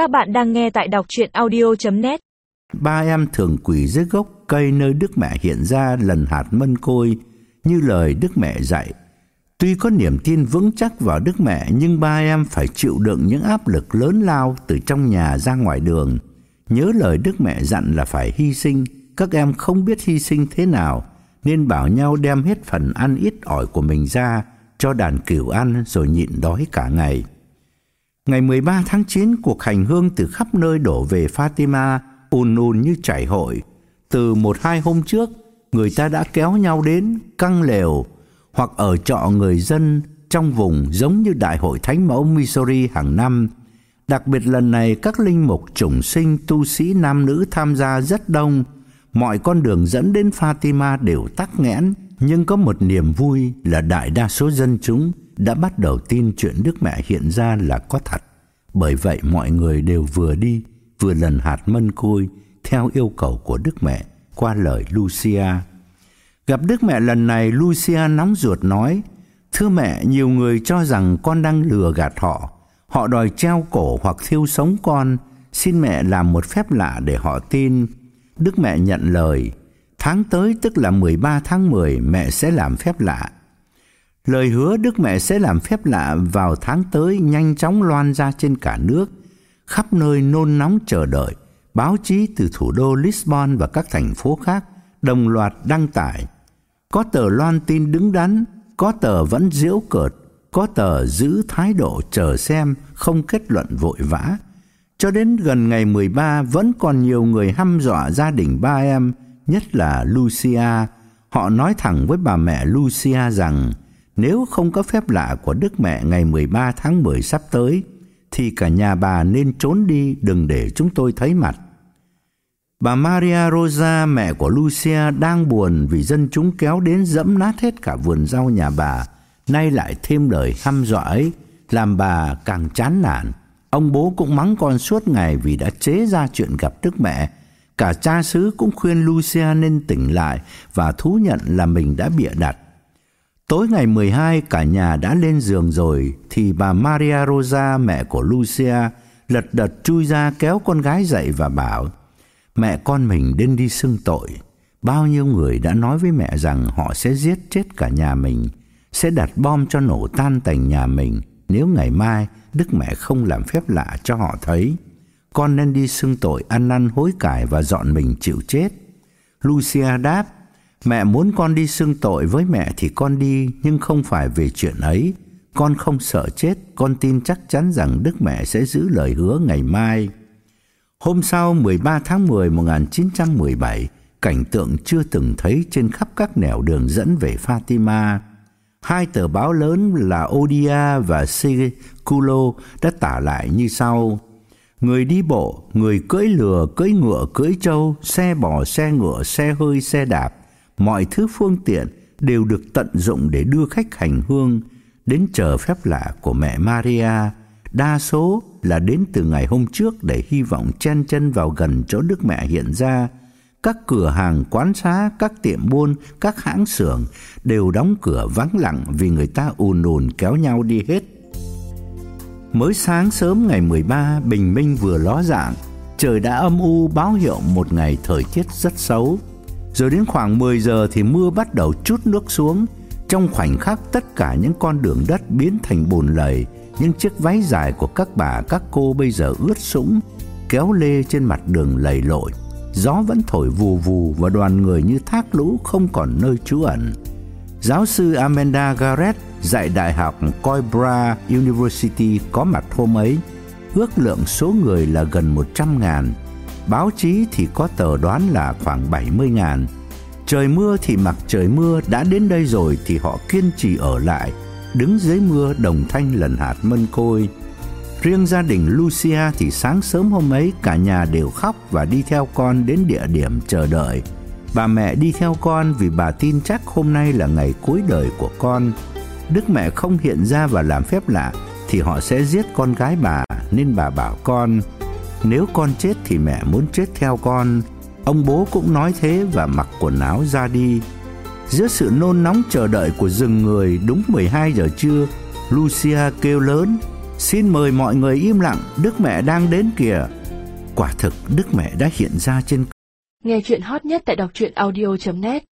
Các bạn đang nghe tại đọc chuyện audio.net Ba em thường quỳ dưới gốc cây nơi Đức Mẹ hiện ra lần hạt mân côi như lời Đức Mẹ dạy. Tuy có niềm tin vững chắc vào Đức Mẹ nhưng ba em phải chịu đựng những áp lực lớn lao từ trong nhà ra ngoài đường. Nhớ lời Đức Mẹ dặn là phải hy sinh, các em không biết hy sinh thế nào nên bảo nhau đem hết phần ăn ít ỏi của mình ra cho đàn cừu ăn rồi nhịn đói cả ngày. Ngày 13 tháng 9, cuộc hành hương từ khắp nơi đổ về Fatima ùn ùn như chảy hội. Từ một hai hôm trước, người ta đã kéo nhau đến căng lều hoặc ở trọ người dân trong vùng giống như đại hội thánh mẫu Missouri hàng năm. Đặc biệt lần này các linh mục chủng sinh tu sĩ nam nữ tham gia rất đông. Mọi con đường dẫn đến Fatima đều tắc nghẽn, nhưng có một niềm vui là đại đa số dân chúng đã bắt đầu tin chuyện Đức Mẹ hiện ra là có thật. Bởi vậy mọi người đều vừa đi vừa lần hạt mân côi theo yêu cầu của Đức Mẹ qua lời Lucia. Gặp Đức Mẹ lần này Lucia nóng ruột nói: "Thưa mẹ, nhiều người cho rằng con đang lừa gạt họ. Họ đòi treo cổ hoặc thiêu sống con, xin mẹ làm một phép lạ để họ tin." Đức Mẹ nhận lời: "Tháng tới tức là 13 tháng 10 mẹ sẽ làm phép lạ." Lời hứa Đức Mẹ sẽ làm phép lạ vào tháng tới nhanh chóng loan ra trên cả nước, khắp nơi nôn nóng chờ đợi. Báo chí từ thủ đô Lisbon và các thành phố khác đồng loạt đăng tải. Có tờ loan tin đứng đắn, có tờ vẫn giễu cợt, có tờ giữ thái độ chờ xem, không kết luận vội vã. Cho đến gần ngày 13 vẫn còn nhiều người hăm dọa gia đình ba em, nhất là Lucia. Họ nói thẳng với bà mẹ Lucia rằng nếu không có phép lạ của Đức Mẹ ngày 13 tháng 10 sắp tới thì cả nhà bà nên trốn đi đừng để chúng tôi thấy mặt. Bà Maria Rosa mẹ của Lucia đang buồn vì dân chúng kéo đến dẫm nát hết cả vườn rau nhà bà, nay lại thêm lời hăm dọa ấy làm bà càng chán nản. Ông bố cũng mắng con suốt ngày vì đã chế ra chuyện gặp Đức Mẹ. Cả cha xứ cũng khuyên Lucia nên tỉnh lại và thú nhận là mình đã bịa đặt. Tối ngày 12 cả nhà đã lên giường rồi thì bà Maria Rosa mẹ của Lucia lật đật chui ra kéo con gái dậy và bảo: "Mẹ con mình đến đi xưng tội. Bao nhiêu người đã nói với mẹ rằng họ sẽ giết chết cả nhà mình, sẽ đặt bom cho nổ tan tành nhà mình nếu ngày mai Đức mẹ không làm phép lạ cho họ thấy. Con nên đi xưng tội ăn năn hối cải và dọn mình chịu chết." Lucia đáp: Mẹ muốn con đi xưng tội với mẹ thì con đi, nhưng không phải về chuyện ấy. Con không sợ chết, con tin chắc chắn rằng Đức Mẹ sẽ giữ lời hứa ngày mai. Hôm sau 13 tháng 10 1917, cảnh tượng chưa từng thấy trên khắp các nẻo đường dẫn về Fatima. Hai tờ báo lớn là Odia và Seculo đã tả lại như sau: Người đi bộ, người cưỡi lừa, cưỡi ngựa, cưỡi trâu, xe bò, xe ngựa, xe hơi, xe đạp mọi thứ phương tiện đều được tận dụng để đưa khách hành hương đến chờ phép lạ của mẹ Maria. Đa số là đến từ ngày hôm trước để hy vọng chen chân vào gần chỗ Đức Mẹ hiện ra. Các cửa hàng, quán xá, các tiệm buôn, các hãng xưởng đều đóng cửa vắng lặng vì người ta ùn ùn kéo nhau đi hết. Mới sáng sớm ngày 13, bình minh vừa ló dạng, trời đã âm u báo hiệu một ngày thời tiết rất xấu. Rồi đến khoảng 10 giờ thì mưa bắt đầu chút nước xuống. Trong khoảnh khắc tất cả những con đường đất biến thành bùn lầy, những chiếc váy dài của các bà các cô bây giờ ướt sũng, kéo lê trên mặt đường lầy lội. Gió vẫn thổi vù vù và đoàn người như thác lũ không còn nơi trú ẩn. Giáo sư Amanda Garrett dạy Đại học Coimbra University có mặt hôm ấy. Ước lượng số người là gần 100 ngàn Báo chí thì có tờ đoán là khoảng 70 ngàn. Trời mưa thì mặc trời mưa đã đến đây rồi thì họ kiên trì ở lại, đứng dưới mưa đồng thanh lần hạt mân côi. Riêng gia đình Lucia thì sáng sớm hôm ấy cả nhà đều khóc và đi theo con đến địa điểm chờ đợi. Bà mẹ đi theo con vì bà tin chắc hôm nay là ngày cuối đời của con. Đức mẹ không hiện ra và làm phép lạ thì họ sẽ giết con gái bà nên bà bảo con nếu con chết thì mẹ muốn chết theo con. Ông bố cũng nói thế và mặc quần áo ra đi. Giữa sự nôn nóng chờ đợi của rừng người đúng 12 giờ trưa, Lucia kêu lớn: Xin mời mọi người im lặng, Đức Mẹ đang đến kìa. Quả thực Đức Mẹ đã hiện ra trên Nghe chuyện hot nhất tại đọc truyện audio.net